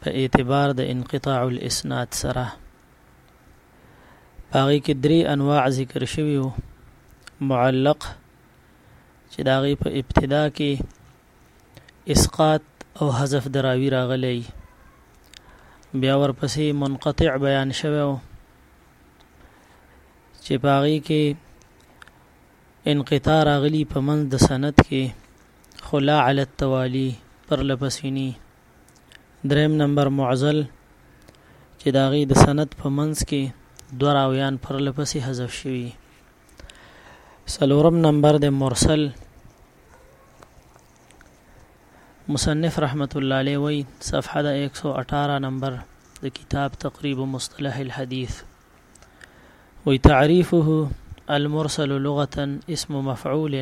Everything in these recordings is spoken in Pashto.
په اعتبار د انقطاع الاسناد سره پاغي کې درې انواع ذکر شوی وو معلق چې دا غي په ابتدا کې اسقاط او حذف دراوی راغلی بیا ورپسې منقطع بیان شوی وو چې پاغي کې انقطاع راغلی په منځ د سند کې خلا علی التوالی پر لپسینی دریم نمبر معزل چې د هغې د سند په منځ کې دوه راویان پرله پسې حذف شوي څلورم نمبر د مرسل مصنف رحمت الله علیه وی صفحه د 118 نمبر د کتاب تقریب مصطلح الحديث وی تعریفه المرسل لغه اسم مفعول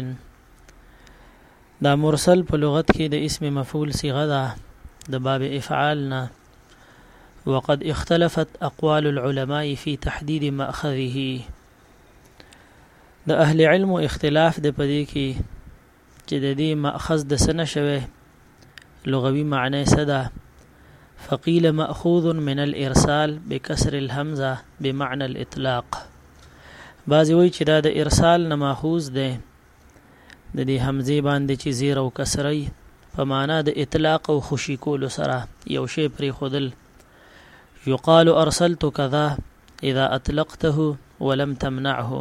دا مرسل په لغت کې د اسم مفعول صيغه ده د باب افعال نه وقد اختلفت اقوال العلماء في تحديد ماخذه د اهل علم اختلاف د پدې کې چې د دې مأخذ د څه نه شوی لغوي معنی څه ده فقيل مأخوذ من الارسال بكسر الهمزه بمعنى الاطلاق بعضی وی چې دا د ارسال نه ماخوذ ده د دې همزه باندې چې زیر او کسری په معنا د اطلاق او خوشی کولو سره یو شی پرې خودل یقال ارسلت کذا اذا اطلقته ولم تمنعه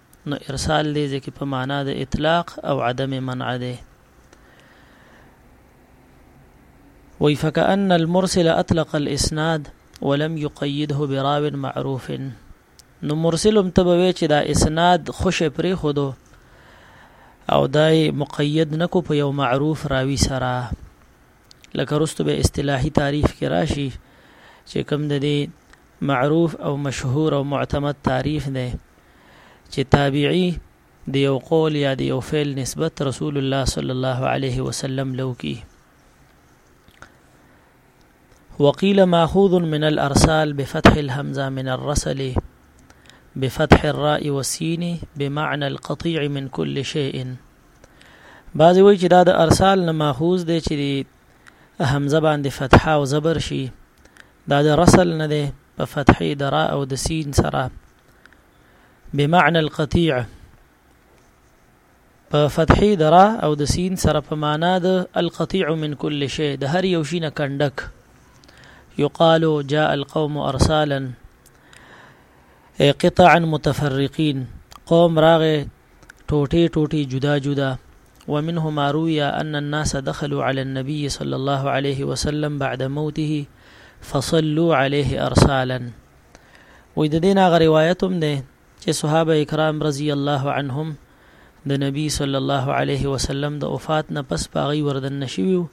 نو ارسال دې ځکه په معنا د اطلاق او عدم منع دی وی فكأن المرسل اطلق الاسناد ولم يقيده براو معروف نو مرسلم تبوي چې دا اسناد خوش پرې خودو او دای مقید نکو په یو معروف راوی سره لکه رستو به اصطلاحي تعریف کې راشي چې کوم د دې معروف او مشهور او معتمد تعریف دی چې تابعي د یو قول یا د یو فعل نسبت رسول الله صلی الله علیه وسلم لو کی وقيل ماخوذ من الارسال بفتح الهمزه من الرسل بفتح الراء والسين بمعنى القطيع من كل شيء بعضی وی چې دا د ارسال نه ماخوذ دی چې همزه باندې فتحه او زبر شي دا د رسل نه دی په فتحې د را او د سین سره بمعنى القطيع په فتحې درا او د سین سره په معنا د القطيع من كل شيء د هر یو شي نه کندک يقال جاء القوم ارسالا قطعا متفرقين قوم راغه ټوټې ټوټې جدا جدا ومنه ما روي ان الناس دخلوا على النبي صلى الله عليه وسلم بعد موته فصلوا عليه ارسالا وې د دینه غ روایت هم ده چې صحابه کرام رضی الله عنهم د نبی صلی الله علیه وسلم د وفات نه پس پاغي وردن نشویو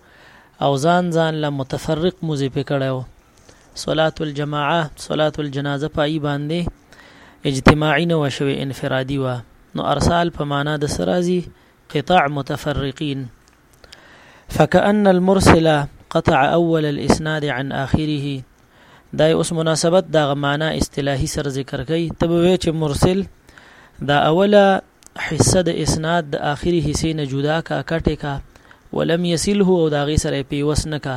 او ځان ځان له متفرق مزه پکړیو صلات الجماعه صلات الجنازه پای باندې اجتماعي نه وشوي انفرادي وا نو ارسال په معنا د سرازي قطاع متفرقين فكأن المرسل قطع اول الاسناد عن اخره دا اوس مناسبت دا معنا اصطلاحي سر ذکر کوي تبوي چې مرسل دا اوله حصه د اسناد د اخري حصے نه جدا کا کټه کا ولم يسله او دا غي سره پیوس نه کا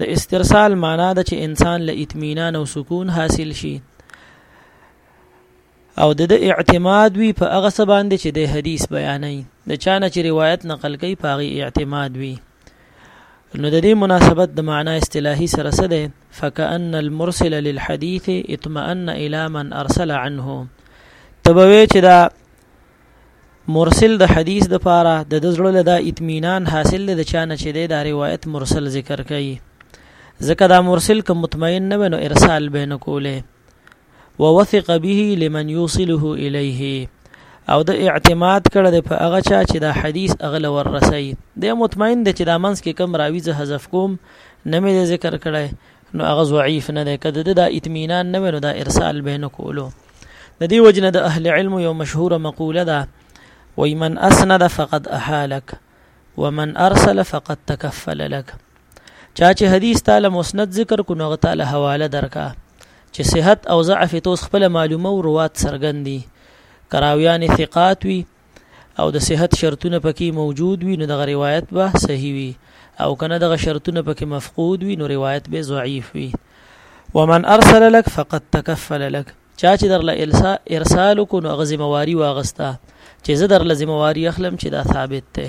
د استرسال معنا ده چې انسان له اطمینان او سکون حاصل شي او د د اعتماد وی په هغه څه باندې چې د حدیث بیانې د چانه چې روایت نقل کوي په هغه اعتماد وی نو د دې مناسبت د معنا اصطلاحي سره څه ده فكأن المرسل للحديث اطمأن الى من ارسل عنه تبوي چې دا مرسل د حدیث د پاره د دزړه له دا اطمینان حاصل دی د چا نه چې دا روایت مرسل ذکر کوي ځکه دا مرسل که مطمئن نه نو ارسال به نه کوله ووثق به لمن يوصله اليه او د اعتماد کړه د په هغه چا چې دا حدیث اغل ور رسي د مطمئن د چې دا منس کې کم راوي زه حذف کوم نه مې ذکر کړي نو هغه ضعیف نه دی که د ده دا اطمینان نه وی نو دا ارسال به نه کولو د دې وجنه د اهل علم یو مشهوره مقوله ده وای من اسند فقد احالک ومن ارسل فقد تکفل لك چا چې حدیث تعالی مسند ذکر کو نو تعالی حواله درکا چې صحت او ضعف توس خپل معلومه او روات سرګندي کراویان ثقات وی او د صحت شرطونه پکې موجود وي نو دغه روایت به صحیح وي او کنه دغه شرطونه پکې مفقود وي نو روایت به ضعیف وي ومن ارسل لك فقد تكفل لك چا چې درله ارسال کو نو غزه مواري واغستا چې زه درله ذمہ واری اخلم چې دا ثابت ده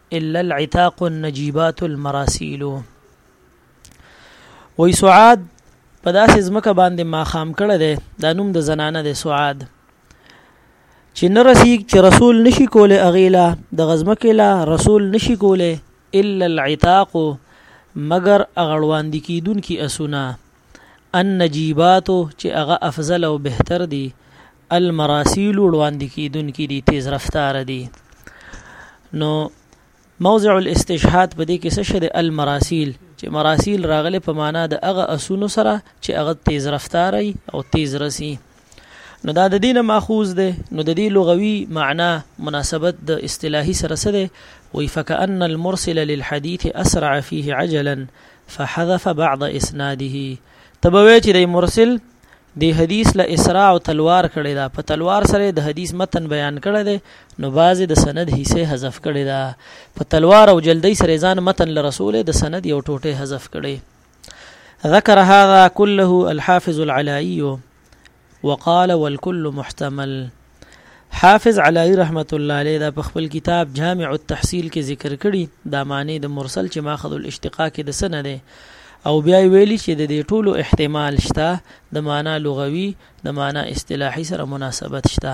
الا العتاق النجيبات المراسيل وي سعاد په داسې ځمکه باندې ما خام کړه ده دا نوم د زنانه د سعاد چې نه رسیږي چې رسول نشي کوله اغیلا د غزمکه لا رسول نشي کوله الا العتاق مگر اغړوان دي کیدون کی اسونه النجیبات چې هغه افضل او بهتر دي المراسیل وړاندې کیدونکې دي تیز رفتار دي نو موضع الاستشهاد په دې کې څه شته المراسیل چې مراسیل راغلي په معنا د هغه اسونو سره چې هغه تیز رفتاري او تیز رسی نو دا د دینه ماخوذ ده نو د دې لغوي معنا مناسبت د اصطلاحي سره سره ده وی فكأن المرسل للحديث اسرع فيه عجلا فحذف بعض اسناده تبوي چې د مرسل د حدیث له اسراء او تلوار کړي دا په تلوار سره د حدیث متن بیان کړي دي نو باز د سند حصے حذف کړي دا په تلوار او جلدی سره ځان متن له رسول د سند یو ټوټه حذف کړي ذكر هذا كله الحافظ العلائي وقال والكل محتمل حافظ علای رحمت الله علیه دا په خپل کتاب جامع التحصیل کې ذکر کړي دا معنی د مرسل چې ماخذ الاشتقاق کې د سنه ده او بیا ویلی چې د دې ټولو احتمال شته د معنا لغوي د معنا اصطلاحي سره مناسبت شته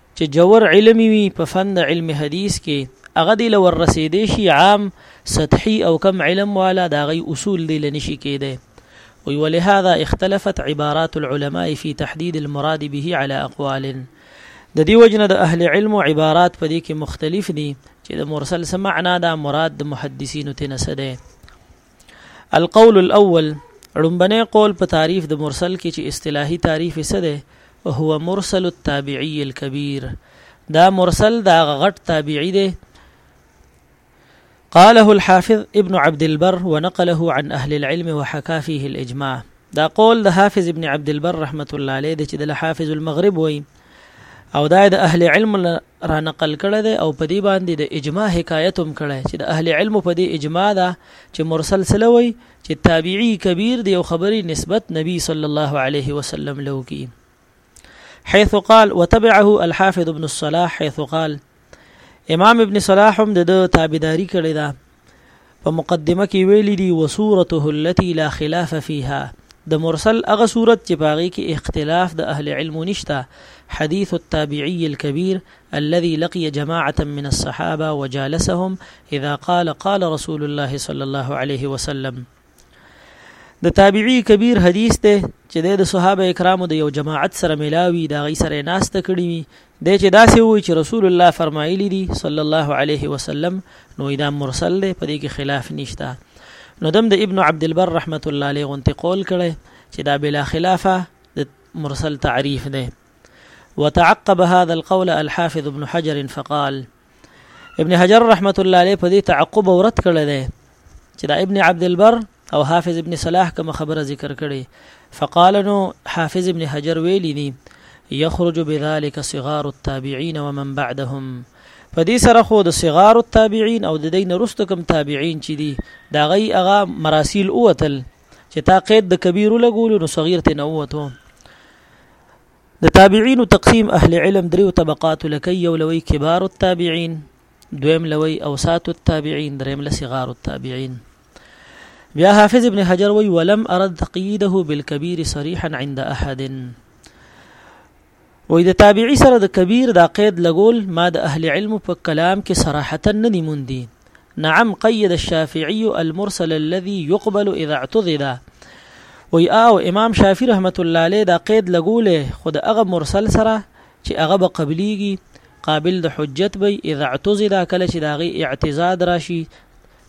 چې جور علم وي په فن د علم حدیث کې هغه دی لور رسیدې شي عام سطحي او کم علم والا دا غي اصول دی لنشي کېده وی ولهذا اختلفت عبارات العلماء في تحديد المراد به على اقوال د دې وجنه د اهل علم او عبارات په دې کې مختلف دي چې د مرسل سمعنا دا مراد د محدثینو تنسه ده القول الاول ړومبنه قول په تعریف د مرسل کې چې اصطلاحي تعریف څه دی هو مرسل التابعي الكبير دا مرسل دا غټ تابعي دی قاله الحافظ ابن عبد البر ونقله عن اهل العلم وحكى فيه الاجماع دا قول د حافظ ابن عبد البر رحمت الله علیه د چې د حافظ المغرب وای او دا د اهل علم را نقل کړی دی او په دې باندې د اجماع حکایت هم کړی چې د اهل علم په دې اجماع ده چې مرسل سلوي چې تابعی کبیر دی او خبري نسبت نبی صلی الله علیه وسلم له کی حيث قال وتبعه الحافظ ابن الصلاح حيث قال امام ابن صلاح هم د تابعداري کړې ده په مقدمه کې ویلي دي وصورته التي لا خلاف فيها د مرسل هغه صورت چې پاغي کې اختلاف د اهل علم نشته حديث التابعي الكبير الذي لقي جماعة من الصحابة وجالسهم إذا قال قال رسول الله صلى الله عليه وسلم د تابعی کبیر حدیث ته چې د صحابه کرامو د یو جماعت سره ملاوي دا غي سره ناشته کړی وي د چې داسې وي چې رسول الله فرمایلی دي صلی الله علیه وسلم نو دا مرسل دی په دې کې خلاف نشته نو دم د ابن عبد البر رحمت الله علیه غونتی قول کړي چې دا بلا خلافه د مرسل تعریف دی وتعقب هذا القول الحافظ ابن حجر فقال ابن حجر رحمت الله علیه په دې تعقب او رد کړی دی چې دا ابن عبد البر او حافظ ابن صلاح کوم خبره ذکر کړي فقال نو حافظ ابن حجر ویلی دی یخرج بذلك صغار التابعین ومن بعدهم په دې سره خو د صغار التابعین او د دین رستو کم تابعین چې دي دا غي هغه مراسیل اوتل چې تا قید د کبیر لګول نو صغیر ته نووتو د تابعین تقسیم اهل علم دریو طبقات لکه یو لوی کبار التابعین دویم لوی اوسات التابعین دریم لصغار التابعین بیا حافظ ابن حجر وی ولم ارد تقییده بالکبیر صریحا عند احد وې د تابعي سره د کبیر دا قید لګول ما د اهل علم په کلام کې صراحتا نه نیموندي نعم قيد الشافعي المرسل الذي يقبل اذا اعتضد وی او امام شافعي رحمت الله علیه دا قید لګولې خود هغه مرسل سره چې هغه به قبليږي قابل د حجت به اذا اعتضد کله چې داغي اعتزاد راشي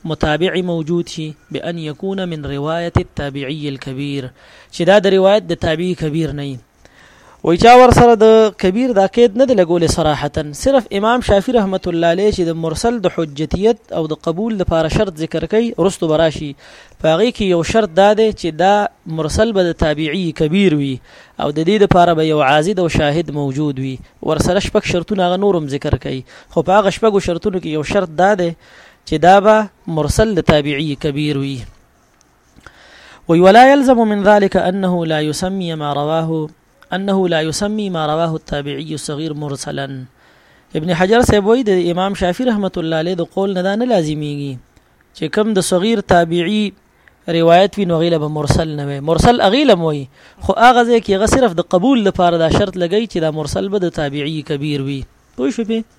متابع موجود شي بان يكون من روايه التابعي الكبير چې دا د روایت د تابعي کبیر نه وای چا ور سره د کبیر دا قید نه دی لګولې صراحتا صرف امام شافعي رحمت الله علیه چې د مرسل د حجتیت او د قبول لپاره شرط ذکر کوي رستو براشي پاغي کې یو شرط دا دی چې دا مرسل به د تابعی کبیر وي او د دې لپاره به یو عازد او شاهد موجود وي ور سره شپږ شرطونه غ نورم ذکر کوي خو پاغه شپږو شرطونو کې یو شرط دا دی چې دا به مرسل د تابعی کبیر وي وی ولا يلزم من ذلك أنه لا يسمي ما رواه أنه لا يسمي ما رواه التابعي الصغير مرسلا ابن حجر سيبوي د امام شافعي رحمت الله عليه د قول نه دا نه لازميږي چې کم د صغير تابعي روایت وی نو غیله به مرسل نه وي مرسل اغیله موي خو اغه ځکه هغه صرف د قبول لپاره دا شرط لګی چې دا مرسل به د تابعی کبیر وي پوه شو په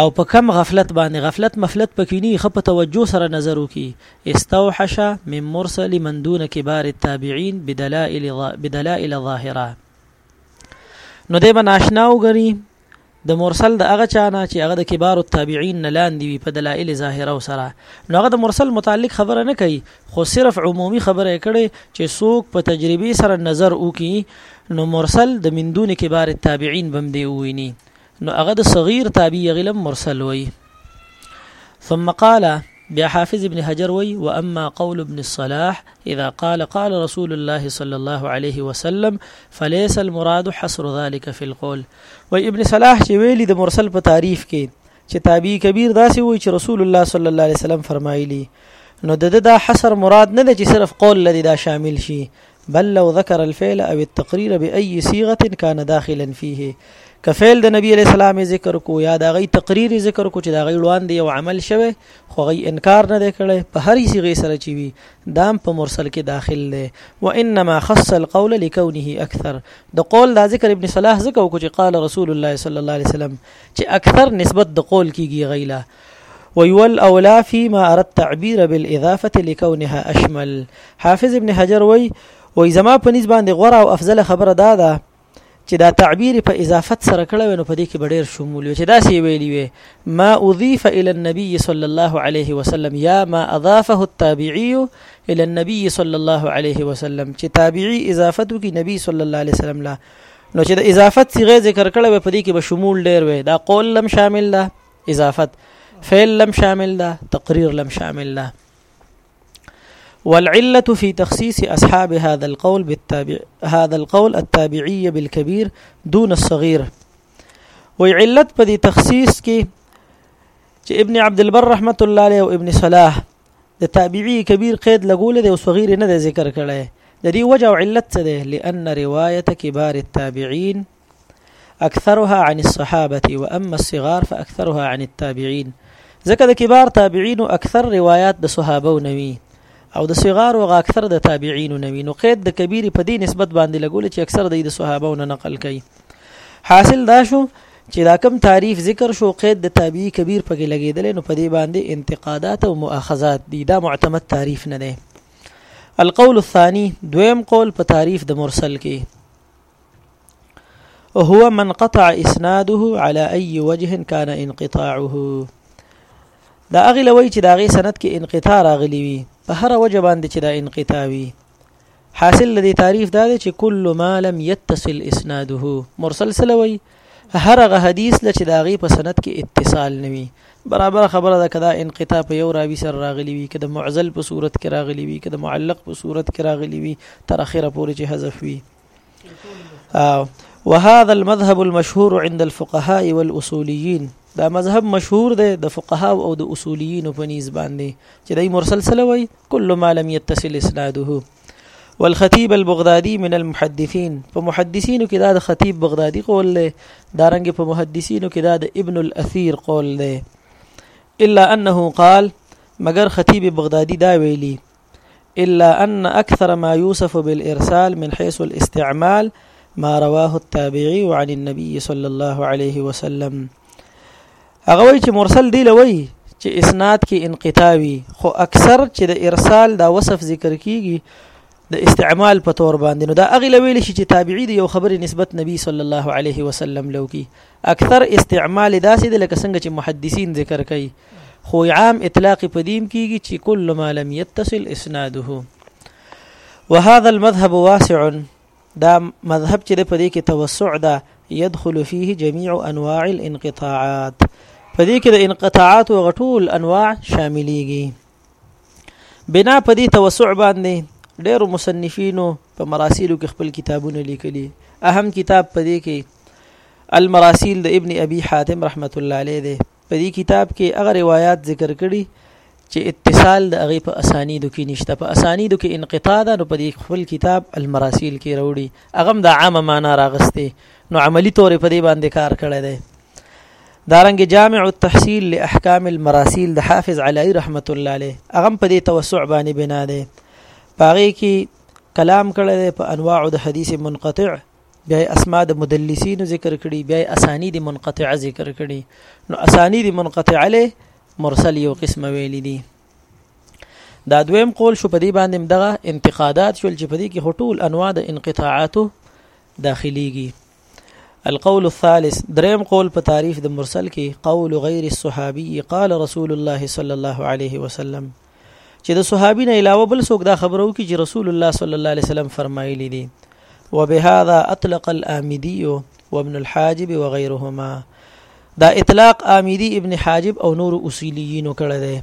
او په کم غفلت باندې غفلت مفلت پکې ني خه په توجه سره نظر وکي استوحش من مرسل من دون کبار التابعين بدلائل بدلائل ظاهره نو دې به ناشنا وګري د مرسل د هغه چانه چې هغه د کبار التابعين نه لاندې وي په دلایل ظاهره سره نو هغه د مرسل متعلق خبره نه کوي خو صرف عمومي خبره کړي چې څوک په تجربي سره نظر وکي نو مرسل د من دون کبار التابعين بم دی ویني نو هغه د صغیر تابعی هغه لم مرسل وی ثم قال بیا حافظ ابن حجر وی واما قول ابن الصلاح اذا قال قال رسول الله صلى الله عليه وسلم فليس المراد حصر ذلك في القول وی ابن صلاح چې ویلی د مرسل په تعریف کې چې تابعی کبیر داسې وی چې رسول الله صلی الله علیه وسلم فرمایلی نو د دا حصر مراد نه دی چې صرف قول لري دا شامل شي بل لو ذکر الفعل او التقرير بأي صيغه كان داخلا فيه کفعل د نبی علی السلام ذکر کو یا د غي تقریر ذکر کو چې د غي وړاندې یو عمل شوه خو غي انکار نه کړي په هر صيغه سره چی وي دام په مرسل کې داخل دی و انما خص القول لكونه اكثر د قول د ذکر ابن صلاح ذکر کو چې قال رسول الله صلی الله علیه وسلم چې اکثر نسبت د قول کیږي غیله ويول اولا فيما ارى التعبير بالاضافه لكونها اشمل حافظ ابن حجر وي وای زما په نسبت باندې غوړه او افضل خبره دا ده چې دا تعبیر په اضافت سره کړو نو په دې کې ډېر شمول وي چې دا سی ویلی وي ما اضيف الى النبي صلى الله عليه وسلم يا ما اضافه التابعي الى النبي صلى الله عليه وسلم چې تابعي اضافت کی نبی صلی الله علیه وسلم لا نو چې د اضافت صيغه ذکر کړو په دې کې به شمول ډېر وي دا قول لم شامل ده اضافت فعل لم شامل ده تقرير لم شامل ده والعلة في تخصيص أصحاب هذا القول بالتابع هذا القول التابعية بالكبير دون الصغير وعلت په دې تخصیص کې چې ابن عبد البر رحمت الله عليه او ابن صلاح د تابعي کبیر قید لګول دی او صغیر نه ذکر کړي د دې وجه او علت څه ده لأن روايه كبار التابعين اکثرها عن الصحابه واما الصغار فاكثرها عن التابعين ځکه د کبار تابعین اکثر روایت د صحابه نوي او د صغار او اکثر د تابعین نوي نو قید د کبیر په دې نسبت باندې لګول چې اکثر د صحابه نه نقل کوي حاصل دا شو چې دا کم تعریف ذکر شو قید د تابعی کبیر پکې لګیدل نو په دې باندې انتقادات او مؤاخذات دي دا معتمد تعریف نه دی القول الثاني دویم قول په تعریف د مرسل کې هو من قطع اسناده على اي وجه كان انقطاعه دا اغه لوي چې دا غي سند کې انقطاع راغلی وي په هر وجه باندې چې دا انقطاع وي حاصل لدی تعریف دا دی چې کل ما لم يتصل اسناده مرسل سلوي هر غ حدیث لچ دا غي په سند کې اتصال نوي برابر خبره ده کدا انقطاع په یو راوي سره راغلی وي کدا معزل په صورت کې راغلی وي کدا معلق په صورت کې راغلی وي تر اخره پورې چې حذف وي وهذا المذهب المشهور عند الفقهاء والاصوليين دا مذهب مشهور دی د فقها او د اصوليين په نيز باندې چې دای مرسل سلوي كل ما لم يتصل اسناده والخطيب البغدادي من المحدثين په محدثینو کې دا د خطيب بغدادي قول دی دارنګ په محدثینو کې دا د ابن الاثير قول دی الا انه قال مگر خطيب بغدادي دا ویلي الا ان اكثر ما يوصف بالارسال من حيث الاستعمال ما رواه التابعي عن النبي صلى الله عليه وسلم هغه وی چې مرسل دی لوي چې اسناد کې انقطاوي خو اکثر چې د ارسال دا وصف ذکر کیږي د استعمال په تور باندې نو دا اغه لویل شي چې تابعی دی یو خبره نسبت نبی صلی الله علیه وسلم لو کی اکثر استعمال داسې دی لکه څنګه چې محدثین ذکر کوي خو عام اطلاق په دیم کیږي چې کل ما لم يتصل اسناده وهذا المذهب واسع دا مذهب چې په دې کې توسع ده يدخل فيه جميع انواع الانقطاعات په دې کې د انقطاعات او غټول انواع شاملېږي بنا په دې توسع باندې ډېرو مصنفینو په مراسیلو کې خپل کتابونه لیکلي اهم کتاب په دې کې المراسیل د ابن ابي حاتم رحمت الله علیه دی په دې کتاب کې هغه روایت ذکر کړي چې اتصال د هغه په اسانیدو کې نشته په اسانیدو کې انقطاع ده نو په دې خپل کتاب المراسیل کې وروړي هغه د عامه معنا راغسته نو عملی تور په دې باندې کار کړی دی دارنګ جامع التحصيل لاحکام المراسيل د حافظ علي رحمت الله عليه اغم په دې توسع باندې بنا ده پاره کې کلام کړل په انواع د حديث منقطع بیا اسماء د مدلسین ذکر کړي بیا اسانید منقطعه ذکر کړي نو اسانید منقطعه له مرسل یو قسم ویل دي دا دویم قول شو په دې باندې دغه انتقادات شول چې په دې کې هټول انواع د انقطاعاتو داخليږي القول الثالث دریم قول په تعریف د مرسل کې قول غیر الصحابي قال رسول الله صلی الله علیه وسلم چې د صحابي نه علاوه بل څوک دا خبرو کې چې رسول الله صلی الله علیه وسلم فرمایلی دي وبهذا اطلق الامدي وابن الحاجب وغيرهما دا اطلاق آمیدی ابن حاجب او نور اصولیینو کړه دی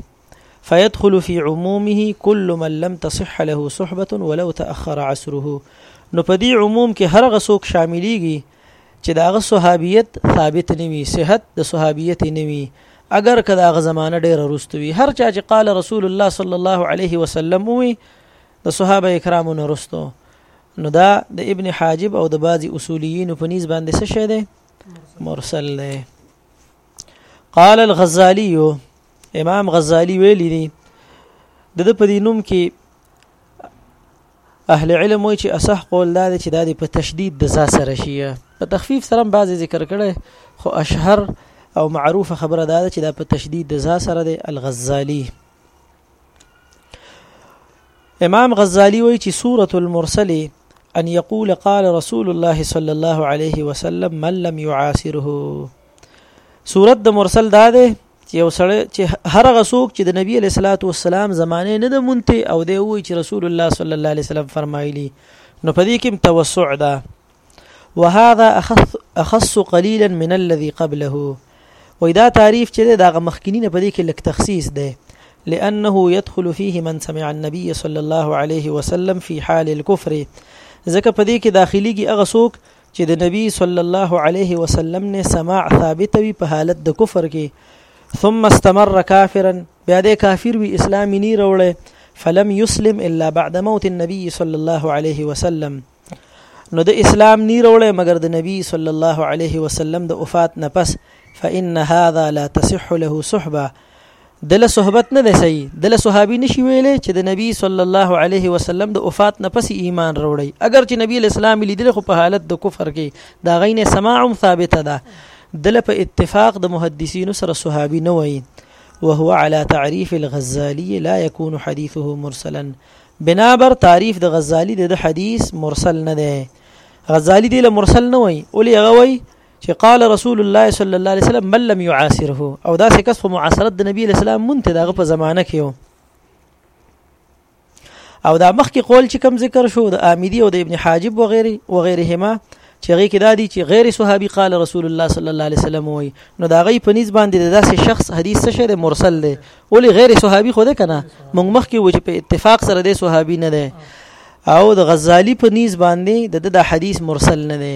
فيدخل في عمومه كل من لم تصح له صحبه ولو تاخر عصره نو په دې عموم کې هر غسوک شاملېږي چې دا غ صحابیت ثابت نوي صحت د صحابیت نوي اگر کدا غ زمانه ډېر رستوي هر چا چې قال رسول الله صلی الله علیه وسلم وي د صحابه کرامو نه رستو نو دا د ابن حاجب او د بعضی اصولیین په نسبت باندې څه شه ده مرسل ده قال الغزالي امام غزالی ویلی دی د د په دینوم کې اهل علم وایي چې اصح قول دا دی چې دا په تشدید د ځا سره شي په تخفیف سره بعض ذکر کړي خو اشهر او معروف خبره دا ده چې دا په تشدید د ځا سره دی الغزالی امام غزالی وایي چې سوره المرسله أن يقول قال رسول الله صلى الله عليه وسلم من لم يعاصره سورة د مرسل دا ده چې یو سړی چې هر هغه څوک چې د نبی علیه الصلاۃ والسلام زمانه نه د مونته او دی وی چې رسول الله صلی الله علیه وسلم فرمایلی نو په دې کې توسع ده وهذا اخص اخص قليلا من الذي قبله وای دا تعریف چې دا غ مخکینی نه پدې کې لک تخصیص ده لانه يدخل فيه من سمع النبي صلى الله عليه وسلم في حال الكفر ځکه پدې کې داخليږي هغه څوک چې د نبی صلی الله علیه وسلم نه سماع ثابت وي په حالت د کفر کې ثم استمر کافرا بیا د کافر وی اسلام نه وروړي فلم يسلم الا بعد موت النبي صلى الله عليه وسلم نو د اسلام نی وروړي مګر د نبی صلی الله علیه وسلم د وفات نه پس فان هذا لا تصح له صحبه دله صحبت نه دی صحیح دله صحابي نشي ویلې چې د نبی صلی الله علیه وسلم د وفات نه پس ایمان وروړي اگر چې نبی اسلام لیدل خو په حالت د کفر کې دا غینه سماعم ثابته ده دله په اتفاق د محدثینو سره صحابي نه وایي وهو على تعريف الغزالي لا يكون حديثه مرسلا بنا بر تعریف د غزالی د حدیث مرسل نه دی غزالی دی له مرسل نه وای اولی هغه وای چې قال رسول الله صلی الله علیه وسلم من لم يعاصره او دا څه کس خو معاصرت د نبی اسلام مونته دغه په زمانه کې او دا مخکې قول چې کم ذکر شو د آمیدی او د ابن حاجب وغيره وغيرهما چې غي کې دا دي چې غیر صحابي قال رسول الله صلی الله علیه وسلم وي نو دا غي په نس باندې داسې شخص حدیث څه شه مرسل دی ولې غیر صحابي خو ده کنه مونږ مخکې و چې په اتفاق سره د صحابي نه ده او د غزالی په نیز باندې د د حدیث مرسل نه دی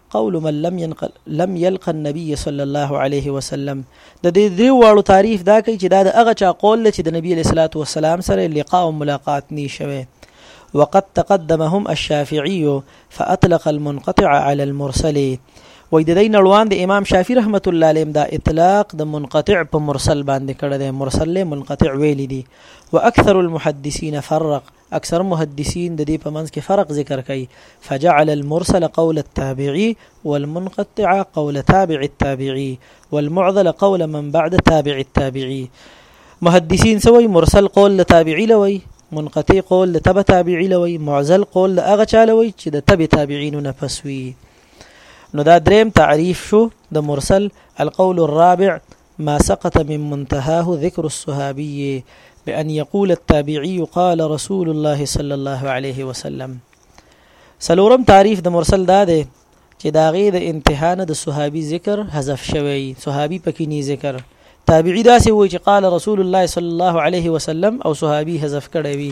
قول من لم ينقل لم يلقى النبي صلى الله عليه وسلم د دې دې واړو تعریف دا کوي چې دا د هغه چا قول دی چې د نبی صلی الله علیه وسلم سره لقاء او ملاقات ني شوه وقد تقدمهم الشافعي فاطلق المنقطع على المرسل وې د دې نړوان د امام شافعي رحمت الله علیه دا اطلاق د منقطع په مرسل باندې کړه د مرسل منقطع ویل دي واكثر المحدثين فرق اکثر محدثین د دې په منځ کې فرق ذکر کوي فجعل المرسل قول التابعي والمنقطع قول تابع التابعي والمعضل قول من بعد تابع التابعي محدثین سوی مرسل قول د تابعی لوي منقطع قول د تبع تابعی لوي معزل قول د هغه چا لوي چې د تبع تابعین نه پسوي نو دا دریم تعریف شو د مرسل القول الرابع ما سقط من منتهاه ذكر الصحابي بأن يقول التابعي قال رسول الله صلى الله عليه وسلم سلورم تعریف د مرسل دا دی چې دا غي د انتها نه د صحابي ذکر حذف شوی صحابي پکې نه ذکر تابعي دا سه وای چې قال رسول الله صلى الله عليه وسلم او صحابي حذف کړی وي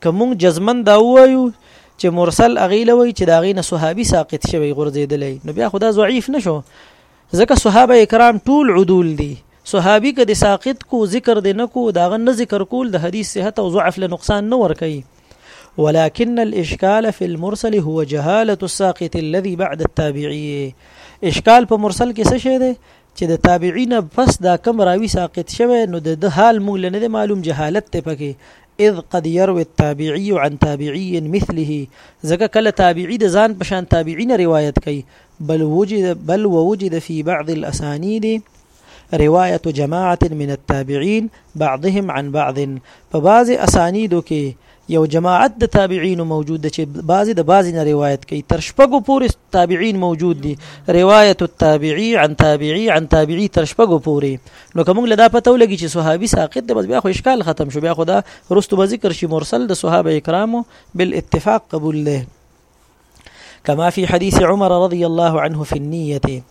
که مونږ جزمن دا وایو چې مرسل اغي لوي چې دا غي نه صحابي ساقط شوی غرزیدلې نو بیا خدا ضعیف نشو ځکه صحابه کرام ټول عدول دي صحابي که د ساقط کو ذکر د نه کو داغه نه ذکر کول د حدیث صحت او ضعف له نقصان نه ور کوي ولكن الاشكال في المرسل هو جهاله الساقط الذي بعد التابعيه اشكال په مرسل کې څه شی دی چې د تابعین پس دا کم راوی ساقط شوه نو د ده حال مونږ لنه دی معلوم جهالت ته پکې اذ قد يروي التابعي عن تابعي مثله ځکه کله تابعي د ځان پشان تابعین روایت کوي بل وجد بل ووجد في بعض الاسانيد روايه جماعه من التابعين بعضهم عن بعض په بعض اسانیدو کې یو جماعت د تابعین موجود دی چې بعضی د بعضی نه روایت کوي تر شپږو پورې تابعین موجود دي روایت التابعی عن تابعی عن تابعی تر شپږو پورې نو کوم له دا پته ولګي چې صحابي ساقط دی بس بیا خو اشکال ختم شو بیا خدا رستو به ذکر شي مرسل د صحابه کرامو بالاتفاق قبول له كما في حديث عمر رضي الله عنه في النية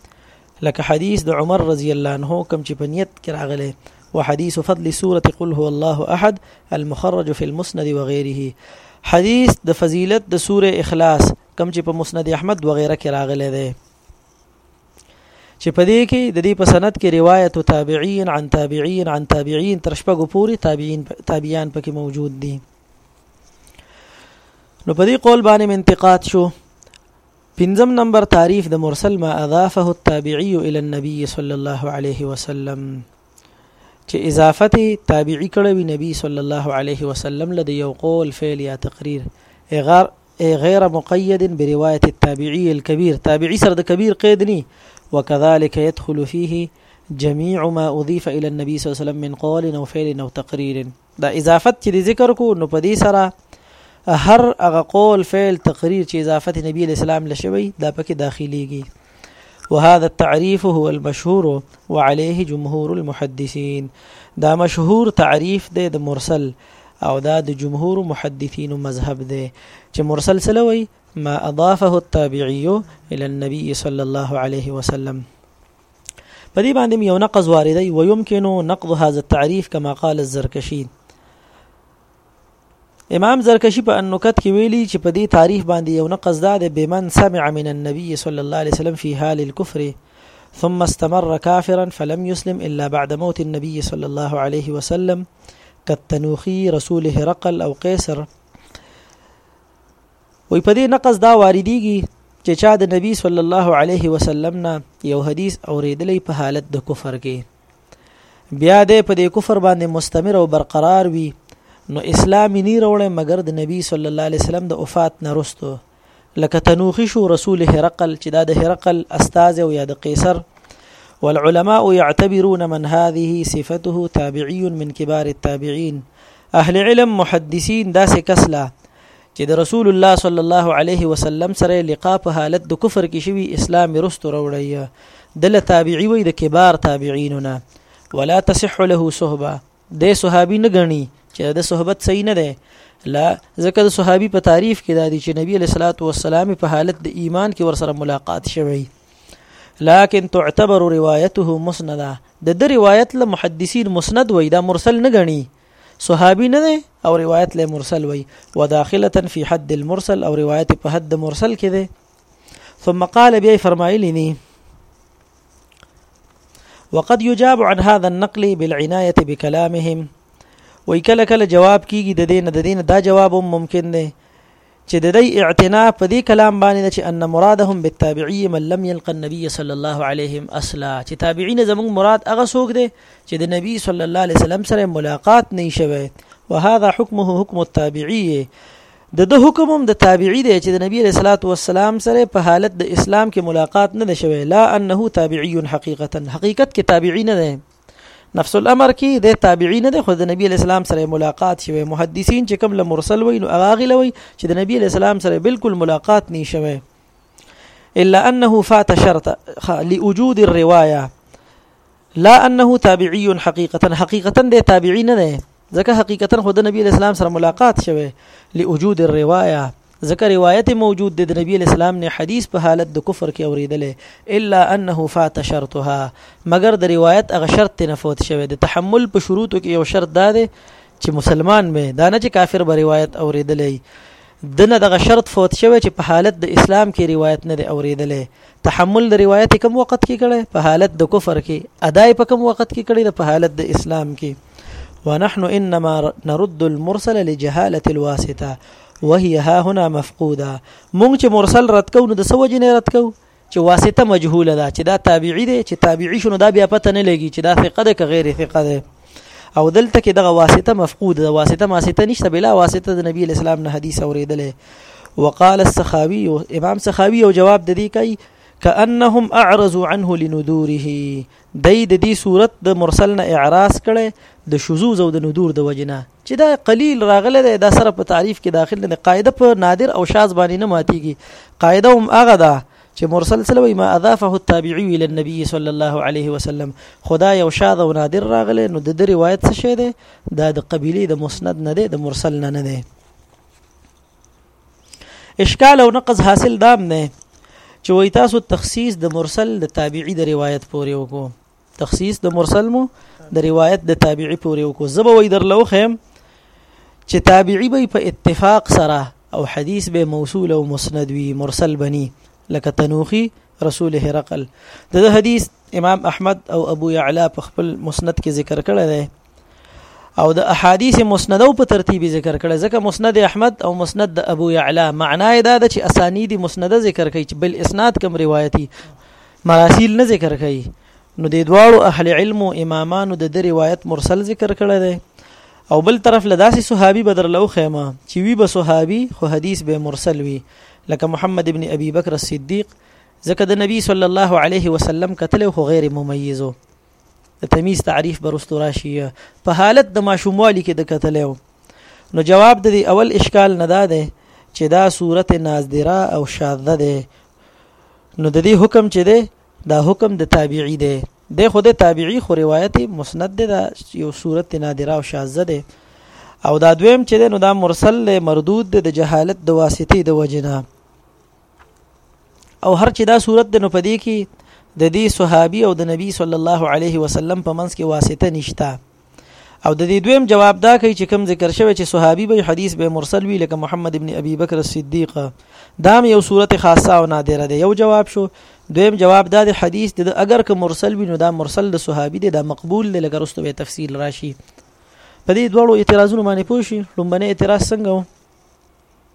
لك حديث د عمر رضي الله عنه كم چې په نیت کې راغلی وحديث فضل سورة قل هو الله أحد المخرج في المسند وغيره حديث د فضيلت د سورة اخلاص کم چې په مسند احمد وغيره کې راغلی دی چې په دې کې د دې په سند کې روایت تابعین عن تابعین عن تابعین تر شپږو پورې تابعین تابعیان پکې موجود دي نو په دې قول باندې انتقاد شو پنځم نمبر تعریف د مرسل ما اضافه التابعي الى النبي صلى الله عليه وسلم چې اضافت تابعی کړه وی نبی صلی الله علیه وسلم لدی یو قول فعل یا تقریر غیر غیر مقید بروايه التابعي الكبير تابعي سره د کبیر قید ني وكذلك يدخل فيه جميع ما اضيف الى النبي صلی الله علیه وسلم من قول او فعل او تقریر دا اضافت چې ذکر کو نو په دې سره هر هغه قول فعل تقریر چې اضافت نبی اسلام لشوي دا پکې داخليږي وهذا التعريف هو المشهور وعليه جمهور المحدثين دا مشهور تعریف دی د مرسل او دا د جمهور محدثین مذهب دی چې مرسل سلوي ما اضافه التابعي الى النبي صلى الله عليه وسلم په دې باندې یو نقض واردی و يمكن نقض هذا التعريف كما قال الزركشي امام زرکشی په انکت کې ویلي چې په دې تاریخ باندې یو نقض دا دی بمن سمع من النبي صلى الله عليه وسلم في حال الكفر ثم استمر كافرا فلم يسلم إلا بعد موت النبي صلى الله عليه وسلم كالتنوخي رسول هرقل أو قيصر وي په دې نقص دا واردېږي چې چا د نبی صلی الله علیه وسلم نه یو حدیث اوریدلې په حالت د کفر کې بیا دې په دې کفر باندې مستمر او برقرار وي نو اسلام نه وروړي مګر د نبی صلی الله علیه وسلم د وفات نه رسته لکه تنوخي شو رسول هرقل چې دا د هرقل استاد او یا د قیصر والعلماء يعتبرون من هذه صفته تابعي من كبار التابعين اهل علم محدثين داسې کسلا چې د رسول الله صلی الله علیه وسلم سره لقاء په حالت د کفر کې شوی اسلام رستو وروړی دله تابعی وي د کبار تابعینونه ولا تصح له صحبه د صحابي نه غني چې د صحبت صحیح نه ده لا ځکه د صحابي په تعریف کې دا دي چې نبی علیہ الصلوۃ والسلام په حالت د ایمان کې ورسره ملاقات شوی لكن تعتبر روايته مسنده د د روایت له محدثین مسند وای دا مرسل نه غني صحابي نه دی او روایت له مرسل وي وداخله في حد المرسل او روایت په حد مرسل کې دی ثم قال بي فرمایلی ني وقد يجاب عن هذا النقل بالعنايه بكلامهم وکله کله جواب کیږي د دین د دین دا جواب ممکن دی چې د دې اعتنا په دې کلام باندې ده چې ان مرادهم بالتابعي من لم يلق النبي صلى الله عليه اصلا چې تابعین زموږ مراد هغه څوک دی چې د نبی صلی الله علیه وسلم سره ملاقات نه شوی وهذا حكمه حكم التابعي د د حکم هم د تابعی دی چې د نبی رسول الله والسلام سره په حالت د اسلام کې ملاقات نه شوی لا انه تابعی حقیقتا حقیقت کې تابعی نه دی نفس الامر کې د تابعین نه خو د نبی اسلام سره ملاقات شوی محدثین چې کوم له مرسل وین او هغه لوي چې د نبی اسلام سره بالکل ملاقات نه شوی الا انه فات شرط لوجود الروايه لا انه تابعي حقيقه حقيقه د تابعي نه ده ځکه حقیقتا خو د نبی اسلام سره ملاقات شوه لوجود الروايه ځکه روایت موجود د نبی اسلام نه حدیث په حالت د کفر کې اوریدلې الا انه فات شرطها مگر د روایت هغه شرط نه فوت شوه د تحمل په شروطو کې یو شرط دا دی چې مسلمان به دا نه چې کافر به روایت اوریدلې دنه دغه شرط فوت شوه چې په حالت د اسلام کې روایت نه دی اوریدلې تحمل د روایت کوم وخت کې کړي په حالت د کفر کې ادای په کوم وخت کې کړي په حالت د اسلام کې ونحن انما نرد المرسل لجهاله الواسطه وهي ها هنا مفقوده مونږ چې مرسل رد کو نو د سوجې نه رد کو چې واسطه مجهوله ده چې دا تابعی دی چې تابعی شنو دا بیا پته نه لګي چې دا ثقه ده که غیر ثقه ده او دلته کې دغه واسطه مفقود ده واسطه ماسطه نشته بلا واسطه د نبی اسلام نه حدیث اوریدلې وقال السخاوي امام سخاوي او جواب د دې کوي کانهم اعرضوا عنه لنذوره دای د دې صورت د مرسل نه اعراض کړي د شذوذ او د نذور د وجنه چې دا قلیل راغلی دی دا سره په تعریف کې داخل نه دی قاعده په نادر او شاذ باندې نه ماتيږي قاعده هم هغه ده چې مرسل سلوي ما اضافه التابعي الى النبي صلى الله عليه وسلم خدا یو شاذ او نادر راغلی نو د دې روایت څه شه ده دا د قبيله د مسند نه ده د مرسل نه نه ده اشکال او نقض حاصل دام نه چې وای تاسو تخصیص د مرسل د تابعي د روایت پورې وکړو تخصیص د مرسل مو د روایت د تابعی پورې وکړو زبه وې درلو خیم چې تابعی به په اتفاق سره او حدیث به موصول او مسند وي مرسل بني لکه تنوخي رسول هرقل د حدیث امام احمد او ابو يعلى په خپل مسند کې ذکر کړی دی او د احادیث مسنده په ترتیب ذکر کړي ځکه مسند احمد او مسند د ابو یعلا معنا دا ده چې اسانید مسنده ذکر کړي چې بل اسناد کم روایتي مراسیل نه ذکر کړي نو د دواړو اهل علم او امامانو د د روایت مرسل ذکر کړي دي او بل طرف لداسي صحابي بدر لو خیمه چې وی به صحابي خو حدیث به مرسل وي لکه محمد ابن ابي بکر الصديق ځکه د نبی صلی الله علیه وسلم کتل خو غیر ممیزو د تمیز تعریف برستو راشي په حالت د ماشوموالي کې د کتلې نو جواب د دې اول اشکال نه ده چې دا صورت ناظره او شاذه ده نو د دې حکم چې ده دا حکم د تابعی ده د خود تابعی خو روایت مسند ده یو صورت نادره او شاذه ده او دا دویم چې ده نو دا مرسل مردود ده د جهالت د واسطې د وجنه او هر چې دا صورت د نو پدې کې د دې صحابي او د نبی صلی الله علیه وسلم په منځ کې واسطه نشته او د دې دویم جواب دا کوي چې کوم ذکر شوی چې صحابي به حدیث به مرسل وی لکه محمد ابن ابي بکر الصدیق دا یو صورت خاصه او نادره ده یو جواب شو دویم جواب دا د حدیث د اگر که مرسل وی نو دا مرسل د صحابي دی دا مقبول دی لکه رسته به تفصیل راشي په دې دوړو اعتراضونو باندې پوښي لومبنه اعتراض څنګه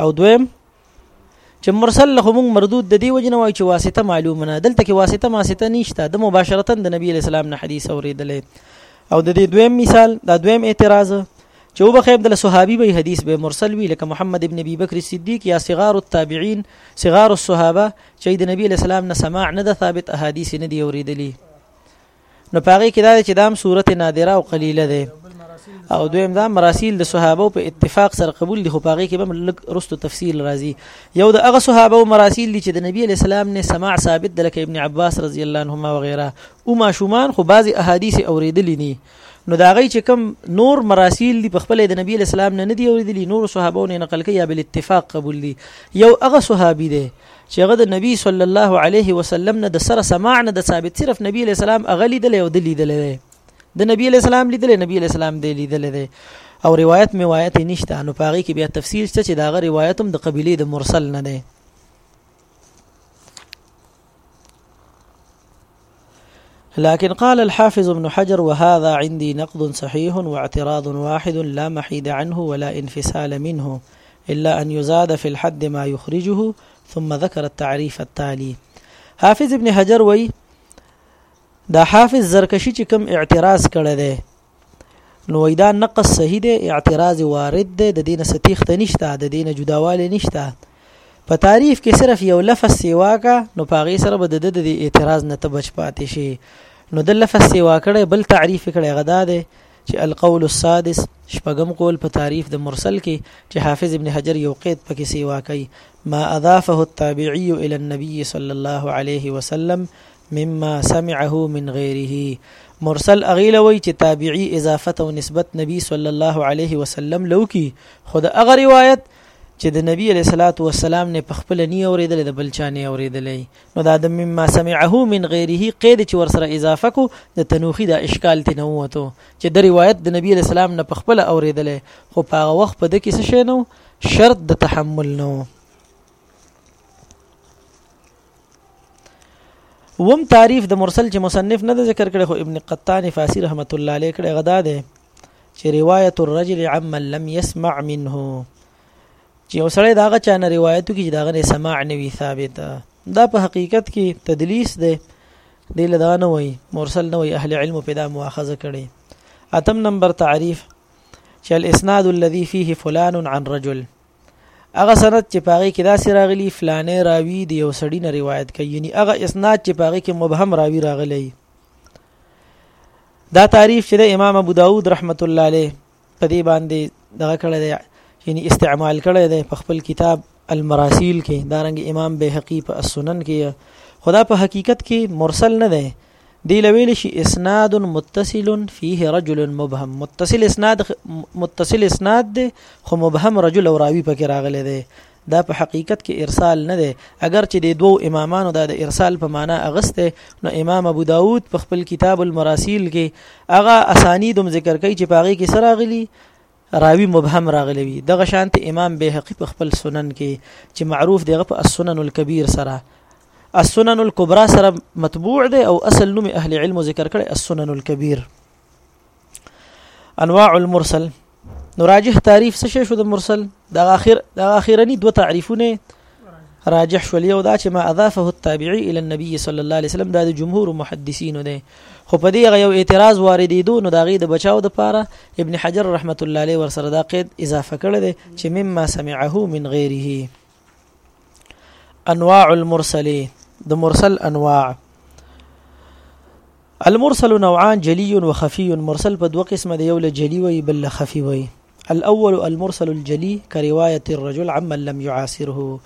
او دویم چې مرسل له موږ مردود د دې وجه نه وای چې واسطه معلومه نه دلته کې واسطه ماسطه نشته د مباشرتا د نبی اسلام نه حدیث اوریدلې او د دې دویم مثال دا دویم اعتراض چې وبخیب د صحابي به حدیث به مرسل وی لکه محمد ابن ابي بکر صدیق یا صغار التابعين صغار الصحابه چې د نبی اسلام نه سماع نه د ثابت احادیث نه دی اوریدلې نو پاغي کې دا چې دام صورت نادره او قلیله ده او دویم دا مراسیل د صحابه په اتفاق سره قبول دي خو پاغي کې به لګ رستو تفصیل راځي یو د هغه صحابه او مراسیل دي چې د نبی علی سلام نه سماع ثابت د لکه ابن عباس رضی الله عنهما وغيرها او ما شومان خو بعضی احادیث اوریدلې دي نو دا غي چې کم نور مراسیل دی په خپل د نبی اسلام نه ندی اوریدلی نور صحابو نه نقل کوي بل اتفاق قبول دي یو هغه صحابي دی چې هغه د نبی صلی الله علیه وسلم نه د سره سماع نه د ثابت صرف نبی علیہ السلام اغلی دل او دلی دل دی د نبی علیہ السلام لیدل نبی علیہ السلام دی لیدل دی او روایت می روایت نشته نو پاره کې بیا تفصیل شته چې دا غ روایت هم د قبيله د مرسل نه دی لكن قال الحافظ ابن حجر وهذا عندي نقد صحيح واعتراض واحد لا محيد عنه ولا انفصال منه إلا أن يزاد في الحد ما يخرجه ثم ذكر التعريف التالي حافظ ابن حجر وی دا حافظ زرکشی چې کوم اعتراض کړی دی نو دا نقص صحیح دی اعتراض وارد دی د دینه ستیخت نشته د دینه جداواله نشته په تعریف کې صرف یو لفظ سیوا کا نو پاغي سره به د د اعتراض نه تبچ پاتې شي نو د لفظ سیوا کړي بل تعریف کړي غدا دی چې القول السادس شپږم قول په تعریف د مرسل کې چې حافظ ابن حجر یو قید پکې سیوا کوي ما اضافه التابعي الى النبي صلى الله عليه وسلم مما سمعه من غیره مرسل اغیل وی چې تابعی اضافت او نسبت نبی صلی الله علیه وسلم لو کی خود اغه روایت چې د نبی علیہ الصلات والسلام نه په خپل نی اوریدل د بلچا نه اوریدل نو دا د مما سمعه من غیره قید چې ورسره اضافه کو د تنوخی د اشکال تنوته چې د روایت د نبی علیہ السلام نه په خپل اوریدل خو په هغه وخت په د کې څه شنو شرط د تحمل نو وم تعریف د مرسل چې مصنف نه ذکر کړي خو ابن قطان فاسی رحمت الله علیه کړي غدا ده چې روایت الرجل عمن لم يسمع منه چې یو سړی داغه چا نه روایتو کې داغه نه سماع نه وی ثابت دا په حقیقت کې تدلیس ده د لدان وای مرسل نه وای اهل علم په دا مؤاخذه کړي اتم نمبر تعریف چې الاسناد الذي فيه فلان عن رجل هغه سند چې پاغي کې داسې راغلی فلانه راوی دی یو سړی نه روایت کوي یعنی هغه اسناد چې پاغي کې مبهم راوی راغلی دا تعریف چې د امام ابو داود رحمت الله علیه په دې باندې دغه کړی دی یعنی استعمال کړی دی په خپل کتاب المراسیل کې دارنګ امام بهقی په السنن کې خدا په حقیقت کې مرسل نه دی دی لویل شي اسناد متصل فيه رجل مبهم متصل اسناد متصل اسناد دی خو مبهم رجل او راوی پکې راغلی دی دا په حقیقت کې ارسال نه دی اگر چې د دوو امامانو دا د ارسال په معنا اغسته نو امام ابو داود په خپل کتاب المراسیل کې هغه اسانید هم ذکر کوي چې پاغي کې سره غلي راوی مبهم راغلی وي دغه شانت امام بیهقی په خپل سنن کې چې معروف دیغه په السنن الكبير سره السنن الكبرى سره مطبوع دی او اصل نوم اهل علم ذکر کړي السنن الكبير انواع المرسل نو راجح تعریف څه شو د مرسل د اخر د اخرنی دوه تعریفونه راجح شول یو دا چې ما اضافه التابعي الى النبي صلی الله علیه وسلم دا د جمهور محدثینو دی خو په دې یو اعتراض واردېدو نو دا غي د بچاو د پاره ابن حجر رحمت الله علیه ورسره دا قید اضافه کړی دی چې مما سمعه من غیره انواع المرسل د مرسل انواع المرسل نوعان جلي وخفي مرسل په دوه قسمه دی یو له جلي وي بل له خفي وي الاول المرسل الجلی کروایت الرجل عمن لم يعاصره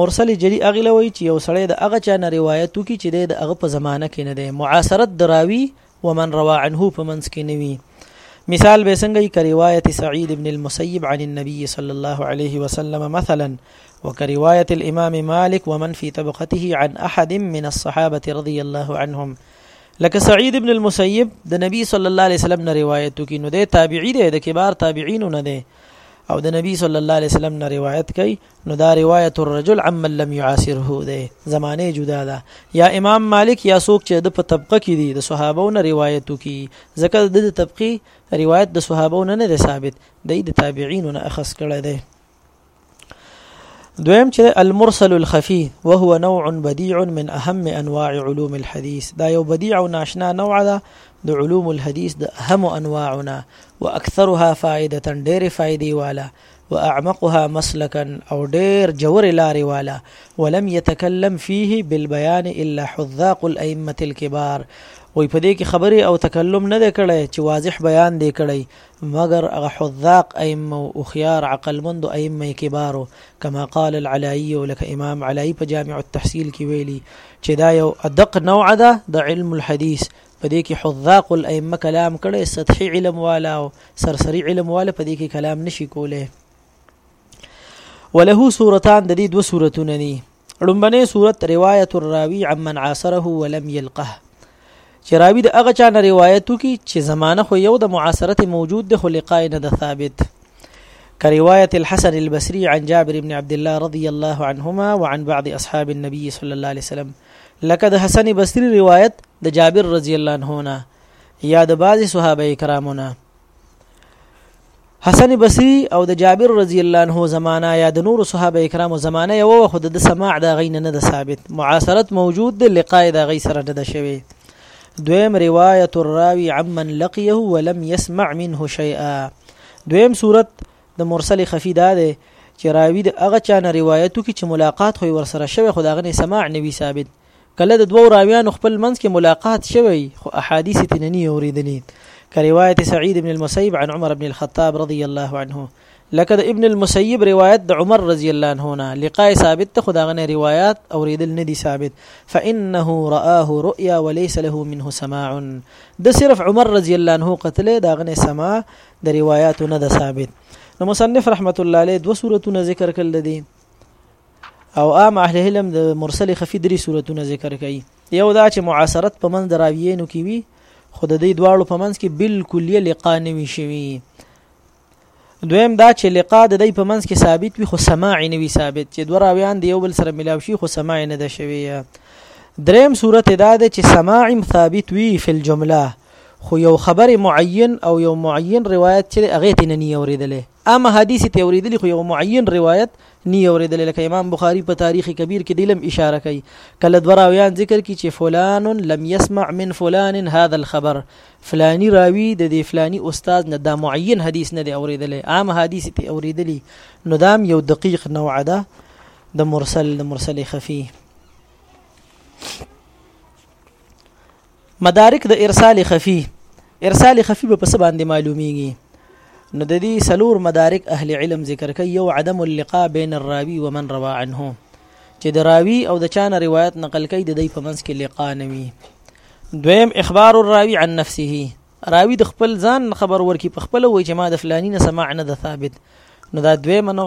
مرسل جلی اغله وی چې یو سړی د هغه چا نه روایت وکي چې د هغه په زمانه کې نه دی معاصرت دراوی ومن روا عنه په منځ کې نه وي مثال به څنګه کروایت سعید ابن المسیب عن النبي صلى الله عليه وسلم مثلا وكرواية الإمام مالك ومن في طبقته عن أحد من الصحابة رضي الله عنهم لکه سعید ابن المسیب د نبی صلی الله علیه وسلم نه روایت کوي نو د تابعی دی د کبار تابعین نه دی او د نبی صلی الله علیه وسلم نه روایت کوي نو دا روایت الرجل عمن لم يعاصره دی زمانه جدا ده یا امام مالک یا څوک چې د په طبقه کې دي د صحابو نه روایت کوي ځکه د طبقي روایت د صحابو نه نه ثابت دی د تابعین نه اخص کړی دی دویم چې المرسل الخفي وهو نوع بديع من اهم انواع علوم الحديث دا یو بديع او ناشنا نوع ده د علوم الحديث د اهم انواعنا واكثرها فائده ډېر فائدې والا واعمقها مسلكا او ډېر جوور لارې والا ولم يتكلم فيه بالبيان الا حذاق الائمه الكبار وي په دې کې خبرې او تکلم نه کړي چې واضح بیان دې کړي مګر هغه حذاق ائمه او هوښیار عقلمند ائمه کبارو کما قال العلائي لکه امام علائي په جامع التحصیل کې ویلي چې دا یو ادق نوع ده د علم الحديث په دې کې حذاق الائمه کلام کړي سطحي علم والا او سرسري علم والا په دې کې کلام نشي کوله وله سورتان د دې دوه سورتونه دي ړومبنې صورت روایت الراوی عمن عاصره ولم يلقه چې راوی د هغه چا نه روایت کی چې زمانه خو یو د معاصرت موجود د خلقای نه د ثابت كرواية الحسن البصري عن جابر بن عبد الله رضي الله عنهما وعن بعض أصحاب النبي صلى الله عليه وسلم لك د حسن بصري رواية د جابر رضي الله عنه نه یا د بعض صحابه کرامو نه حسن بصری او د جابر رضی الله عنه زمانہ یا د نور صحابه کرامو زمانہ یو خو د سماع د غین نه د ثابت معاصرت موجود د لقاء د غی سره نه د شوی دویم روایت الراوی عمن لقيه ولم يسمع منه شيئا دویم صورت د مرسل خفی دا ده چې راوی د هغه چا نه روایتو کې چې ملاقات خو ور سره شوی خو دا غني سماع نوي ثابت کله د دوو راویانو خپل منځ کې ملاقات شوی خو احادیث تننی اوریدلی کروایت سعید ابن المسیب عن عمر ابن الخطاب رضی الله عنه لکه د ابن المسیب روایت د عمر رضی الله عنه نه لقاء ثابت ته خداغه روایت اوریدل نه دي ثابت فانه رآه رؤيا وليس له منه سماع د صرف عمر رضی الله عنه قتل داغه سماع د روایت نه ده ثابت نو مصنف رحمت الله علیه دو صورتونه ذکر کړل دي او عام اهل علم د مرسل خفي درې صورتونه ذکر کوي یو دا چې معاصرت په منځ دراویینو کې وي خو د دې دواړو په منځ کې بالکل یې لقا نه وي شوي دویم دا چې لقا د دې په منځ کې ثابت وي خو سماع نه وي ثابت چې دوه راویان دی یو بل سره ملاو شي خو سماع نه ده شوي دریم صورت دا ده چې سماع ثابت وي فی الجمله خو یو خبر معین او یو معین روایت چې هغه تنه نه اوریدلې اما حدیث ته اوریدلې خو یو معین روایت نی اوریدل لکه امام بخاری په تاریخ کبیر کې دلم اشاره کوي کله دوه راویان ذکر کی چې فلان لم يسمع من فلان هذا الخبر فلانی راوی د دې فلانی استاد نه دا معین حدیث نه دی اوریدل عام حدیث ته اوریدلی نو دام یو دقیق نوع ده د مرسل د مرسل خفی مدارک د ارسال خفي ارسال خفي به پس باندې معلومیږي نو د دې سلور مدارک اهل علم ذکر کوي یو عدم اللقاء بین الراوی ومن روا عنه چې د راوی او د چانه روایت نقل کوي د دې په منځ کې لقاء نوي دویم اخبار الراوی عن نفسه راوی د خپل ځان خبر ورکی په خپل وای چې ما د فلانی نه سماع نه ده ثابت نو دا دویم نو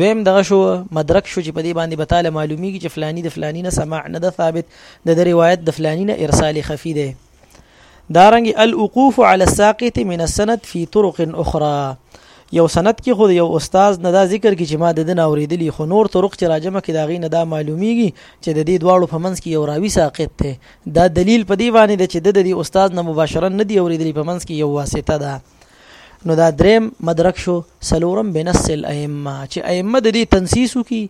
دویم دغه شو مدرک شو چې په دې باندې به تعالی معلومیږي چې فلانی د فلانی نه سماع نه ده ثابت د د روایت د فلانی نه ارسال خفي ده دارنګ الوقوف على الساقط من السند في طرق اخرى یو سند کې خو یو استاد نه دا ذکر کې چې ما د دن اوریدلی خو نور طرق چې راجمه کې دا غي نه دا معلومیږي چې د دې دواړو په منځ کې یو راوي ساقط ته دا دلیل په دی باندې ده چې د دې استاد نه مباشرا نه دی اوریدلی په منځ کې یو واسطه ده نو دا دریم مدرک شو سلورم بنص الائمه چې ائمه د دې تنسیس کی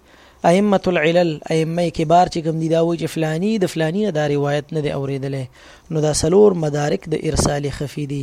ائمه العلل ائمه کبار چې کوم دي دا وایي چې فلانی د فلانی دا روایت نه دی اوریدلی نو دا سلور مدارک د ارسال خفي دي